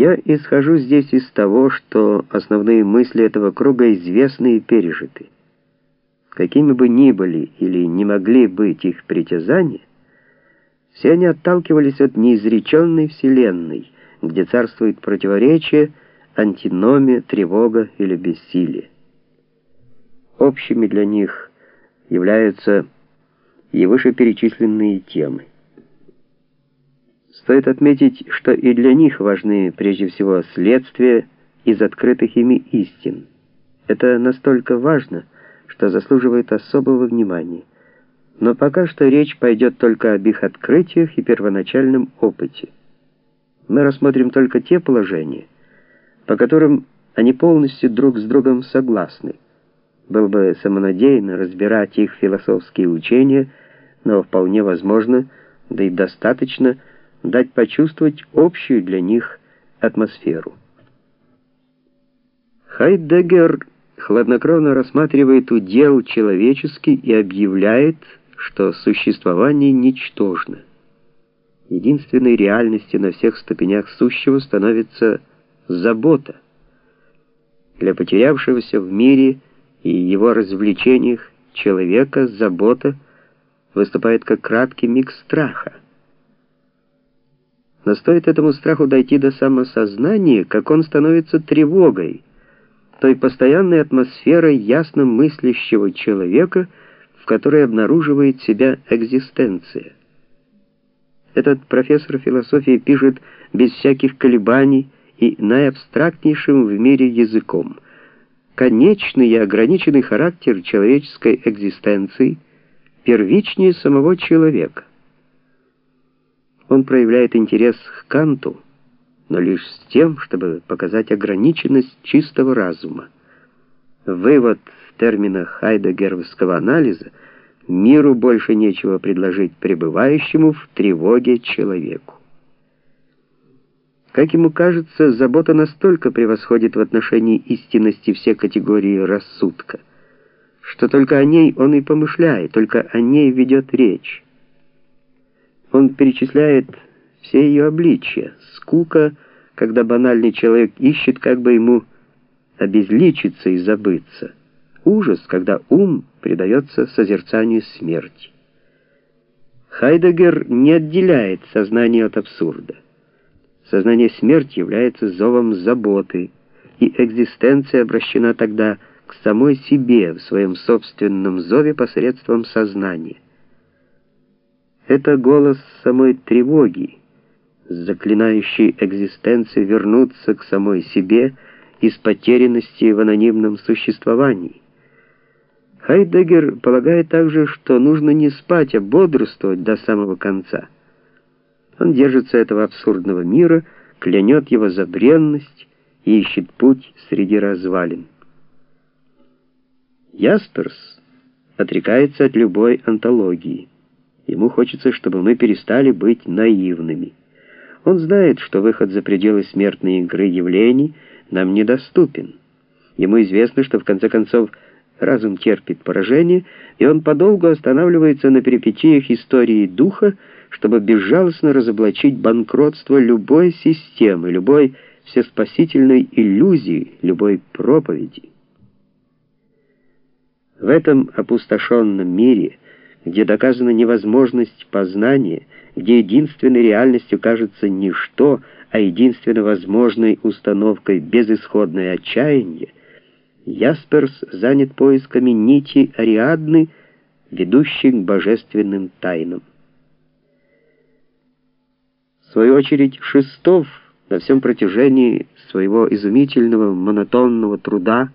Я исхожу здесь из того, что основные мысли этого круга известны и пережиты. Какими бы ни были или не могли быть их притязания, все они отталкивались от неизреченной вселенной, где царствует противоречие, антиномия, тревога или бессилие. Общими для них являются и вышеперечисленные темы. Стоит отметить, что и для них важны прежде всего следствия из открытых ими истин. Это настолько важно, что заслуживает особого внимания. Но пока что речь пойдет только об их открытиях и первоначальном опыте. Мы рассмотрим только те положения, по которым они полностью друг с другом согласны. Было бы самонадеянно разбирать их философские учения, но вполне возможно, да и достаточно, дать почувствовать общую для них атмосферу. Хайдеггер хладнокровно рассматривает удел человеческий и объявляет, что существование ничтожно. Единственной реальностью на всех ступенях сущего становится забота. Для потерявшегося в мире и его развлечениях человека забота выступает как краткий миг страха. Но стоит этому страху дойти до самосознания, как он становится тревогой, той постоянной атмосферой ясно мыслящего человека, в которой обнаруживает себя экзистенция. Этот профессор философии пишет без всяких колебаний и наиабстрактнейшим в мире языком. Конечный и ограниченный характер человеческой экзистенции первичнее самого человека. Он проявляет интерес к Канту, но лишь с тем, чтобы показать ограниченность чистого разума. Вывод в терминах хайдегеровского анализа миру больше нечего предложить пребывающему в тревоге человеку. Как ему кажется, забота настолько превосходит в отношении истинности все категории рассудка, что только о ней он и помышляет, только о ней ведет речь. Он перечисляет все ее обличия. Скука, когда банальный человек ищет, как бы ему обезличиться и забыться. Ужас, когда ум предается созерцанию смерти. Хайдегер не отделяет сознание от абсурда. Сознание смерти является зовом заботы, и экзистенция обращена тогда к самой себе в своем собственном зове посредством сознания. Это голос самой тревоги, заклинающий экзистенцию вернуться к самой себе из потерянности в анонимном существовании. Хайдеггер полагает также, что нужно не спать, а бодрствовать до самого конца. Он держится этого абсурдного мира, клянет его за бренность и ищет путь среди развалин. Ясперс отрекается от любой антологии. Ему хочется, чтобы мы перестали быть наивными. Он знает, что выход за пределы смертной игры явлений нам недоступен. Ему известно, что в конце концов разум терпит поражение, и он подолгу останавливается на перипетиях истории духа, чтобы безжалостно разоблачить банкротство любой системы, любой всеспасительной иллюзии, любой проповеди. В этом опустошенном мире – где доказана невозможность познания, где единственной реальностью кажется ничто, а единственно возможной установкой безысходное отчаяние, Ясперс занят поисками нити Ариадны, ведущей к божественным тайнам. В свою очередь, Шестов на всем протяжении своего изумительного монотонного труда,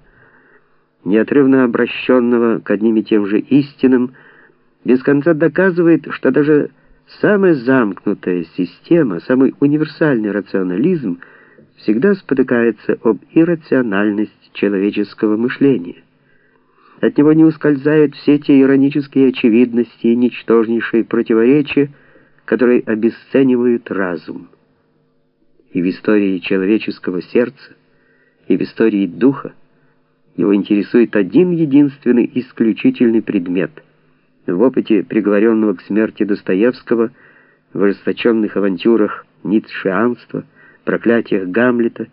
неотрывно обращенного к одним и тем же истинам, без конца доказывает, что даже самая замкнутая система, самый универсальный рационализм всегда спотыкается об иррациональность человеческого мышления. От него не ускользают все те иронические очевидности и ничтожнейшие противоречия, которые обесценивают разум. И в истории человеческого сердца, и в истории духа его интересует один единственный исключительный предмет — в опыте приговоренного к смерти Достоевского, в ожесточенных авантюрах ницшеанства, проклятиях Гамлета,